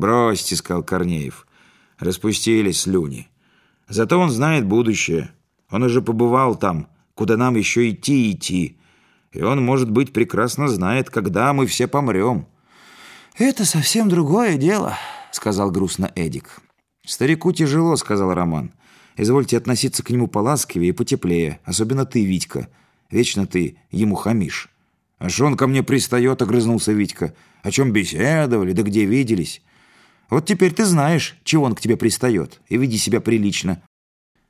«Бросьте», — сказал Корнеев. «Распустились слюни. Зато он знает будущее. Он уже побывал там, куда нам еще идти идти. И он, может быть, прекрасно знает, когда мы все помрем». «Это совсем другое дело», — сказал грустно Эдик. «Старику тяжело», — сказал Роман. «Извольте относиться к нему поласкивее и потеплее, особенно ты, Витька. Вечно ты ему хамишь». «А что он ко мне пристает?» — огрызнулся Витька. «О чем беседовали, да где виделись?» «Вот теперь ты знаешь, чего он к тебе пристает, и веди себя прилично».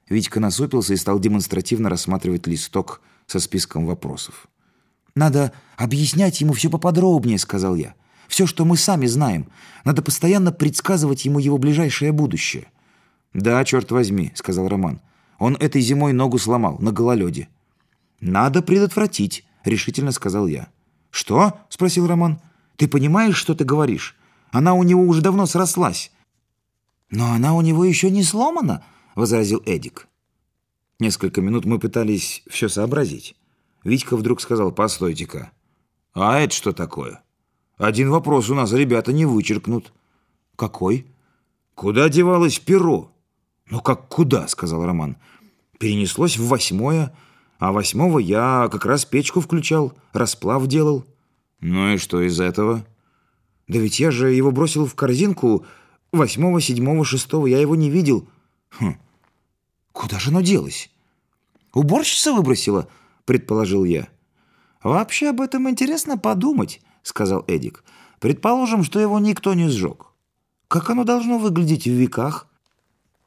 Витька насупился и стал демонстративно рассматривать листок со списком вопросов. «Надо объяснять ему все поподробнее», — сказал я. «Все, что мы сами знаем. Надо постоянно предсказывать ему его ближайшее будущее». «Да, черт возьми», — сказал Роман. «Он этой зимой ногу сломал на гололеде». «Надо предотвратить», — решительно сказал я. «Что?» — спросил Роман. «Ты понимаешь, что ты говоришь? Она у него уже давно срослась». «Но она у него еще не сломана», — возразил Эдик. Несколько минут мы пытались все сообразить. Витька вдруг сказал, «Постойте-ка, а это что такое? Один вопрос у нас ребята не вычеркнут». «Какой?» «Куда девалось перо?» «Ну как куда?» — сказал Роман. «Перенеслось в восьмое». А восьмого я как раз печку включал, расплав делал. Ну и что из этого? Да ведь я же его бросил в корзинку. Восьмого, седьмого, шестого я его не видел. Хм, куда же оно делось? Уборщица выбросила, предположил я. Вообще об этом интересно подумать, сказал Эдик. Предположим, что его никто не сжег. Как оно должно выглядеть в веках?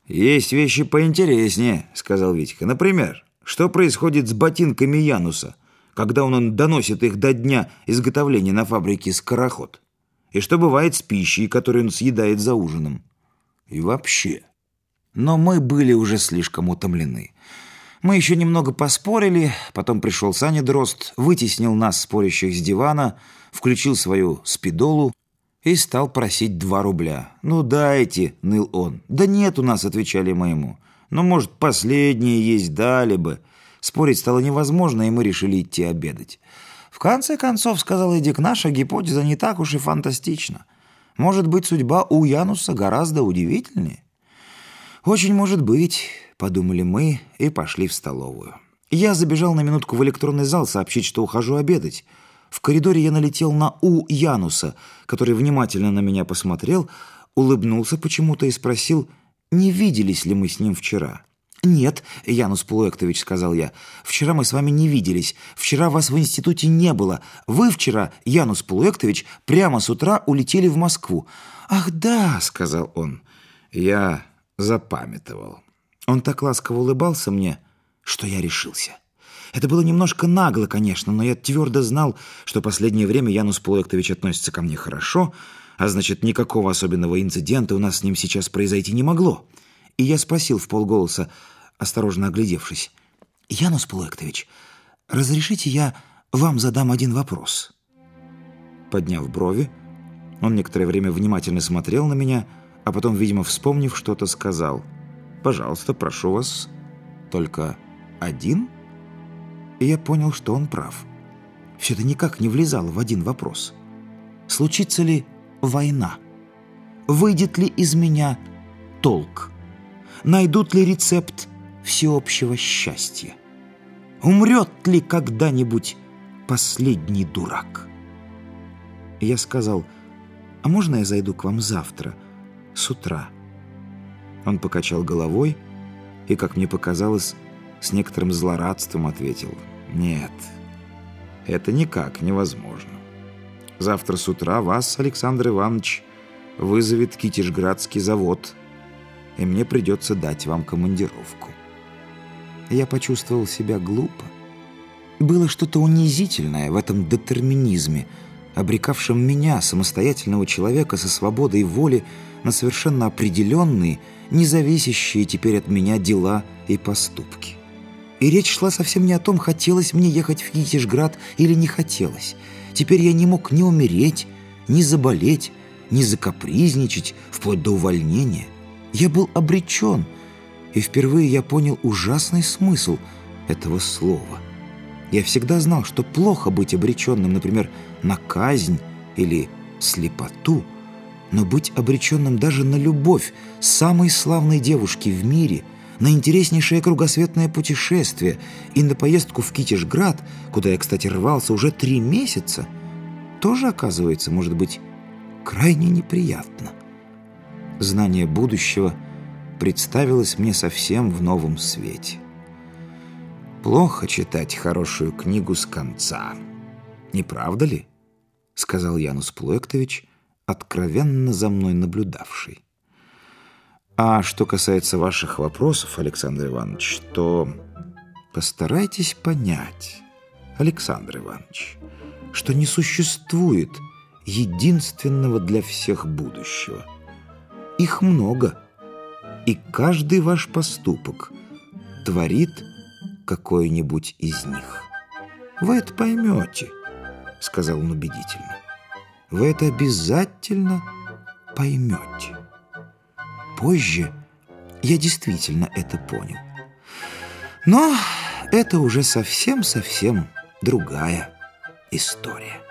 Есть вещи поинтереснее, сказал Витька. Например, что происходит с ботинками Януса, когда он, он доносит их до дня изготовления на фабрике «Скороход»? И что бывает с пищей, которую он съедает за ужином? И вообще. Но мы были уже слишком утомлены. Мы еще немного поспорили, потом пришел Саня Дрозд, вытеснил нас, спорящих с дивана, включил свою спидолу и стал просить два рубля. «Ну дайте», — ныл он. «Да нет у нас», — отвечали мы ему. Ну, может, последнее есть дали бы. Спорить стало невозможно, и мы решили идти обедать. В конце концов, сказал Эдик, наша гипотеза не так уж и фантастична. Может быть, судьба у Януса гораздо удивительнее? Очень может быть, подумали мы и пошли в столовую. Я забежал на минутку в электронный зал сообщить, что ухожу обедать. В коридоре я налетел на У Януса, который внимательно на меня посмотрел, улыбнулся почему-то и спросил – не виделись ли мы с ним вчера?» «Нет, Янус Полуэктович», — сказал я. «Вчера мы с вами не виделись. Вчера вас в институте не было. Вы вчера, Янус Полуэктович, прямо с утра улетели в Москву». «Ах, да», — сказал он. Я запамятовал. Он так ласково улыбался мне, что я решился. Это было немножко нагло, конечно, но я твердо знал, что последнее время Янус Полуэктович относится ко мне хорошо, — а значит, никакого особенного инцидента у нас с ним сейчас произойти не могло. И я спросил в полголоса, осторожно оглядевшись, «Янус Пулектович, разрешите я вам задам один вопрос?» Подняв брови, он некоторое время внимательно смотрел на меня, а потом, видимо, вспомнив что-то, сказал, «Пожалуйста, прошу вас, только один?» И я понял, что он прав. Все это никак не влезало в один вопрос. Случится ли война? Выйдет ли из меня толк? Найдут ли рецепт всеобщего счастья? Умрет ли когда-нибудь последний дурак? Я сказал, а можно я зайду к вам завтра, с утра? Он покачал головой и, как мне показалось, с некоторым злорадством ответил, нет, это никак невозможно. Завтра с утра вас, Александр Иванович, вызовет Китежградский завод, и мне придется дать вам командировку. Я почувствовал себя глупо. Было что-то унизительное в этом детерминизме, обрекавшем меня, самостоятельного человека со свободой воли, на совершенно определенные, независящие теперь от меня дела и поступки. И речь шла совсем не о том, хотелось мне ехать в Китежград или не хотелось – Теперь я не мог ни умереть, ни заболеть, ни закапризничать, вплоть до увольнения. Я был обречен, и впервые я понял ужасный смысл этого слова. Я всегда знал, что плохо быть обреченным, например, на казнь или слепоту, Но быть обреченным даже на любовь самой славной девушки в мире, на интереснейшее кругосветное путешествие и на поездку в Китежград, куда я, кстати, рвался уже три месяца, тоже, оказывается, может быть крайне неприятно. Знание будущего представилось мне совсем в новом свете. Плохо читать хорошую книгу с конца. Не правда ли? Сказал Янус Плуэктович, откровенно за мной наблюдавший. А что касается ваших вопросов, Александр Иванович, то постарайтесь понять, Александр Иванович, что не существует единственного для всех будущего. Их много, и каждый ваш поступок творит какой-нибудь из них. Вы это поймете, сказал он убедительно. Вы это обязательно поймете. Позже я действительно это понял. Но это уже совсем-совсем другая история.